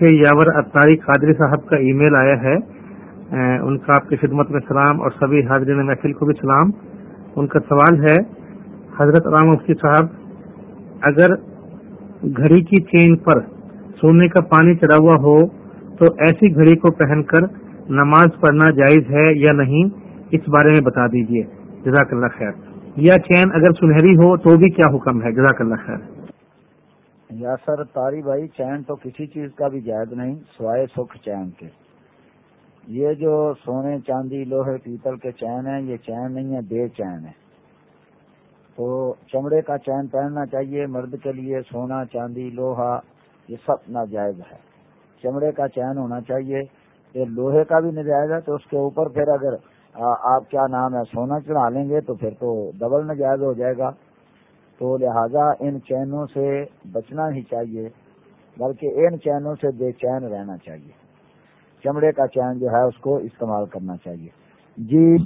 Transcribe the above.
سے یاور اطاری قادری صاحب کا ای میل آیا ہے۔ ان کا آپ کی خدمت میں سلام اور سبھی حاضرین محفل کو بھی سلام۔ ان کا سوال ہے، حضرت علام مفتی صاحب، اگر گھڑی کی چین پر سونے کا پانی چڑھا ہوا ہو، تو ایسی گھڑی کو پہن کر نماز پڑھنا جائز ہے یا نہیں؟ اس بارے میں بتا دیجیے جزاک اللہ خیر۔ یا چین اگر سنہری ہو، تو بھی کیا حکم ہے؟ جزاک اللہ خیر۔ یا سر تاری بھائی، چین تو کسی چیز کا بھی جائز نہیں، سوائے سکھ چین کے۔ یہ جو سونے چاندی لوہے پیتل کے چین ہیں، یہ چین نہیں ہے بے چین ہے تو چمڑے کا چین پہننا چاہیے، مرد کے لیے سونا، چاندی، لوہا، یہ سب ناجائز ہے۔ چمڑے کا چین ہونا چاہیے۔ یہ لوہے کا بھی نجائز ہے، تو اس کے اوپر پھر اگر آپ کیا نام ہے، سونا چڑھا لیں گے تو پھر تو ڈبل نجائز ہو جائے گا۔ تو لہذا ان چینوں سے بچنا ہی چاہیے، بلکہ ان چینوں سے بے چین رہنا چاہیے۔ چمڑے کا چین جو ہے اس کو استعمال کرنا چاہیے۔ جی۔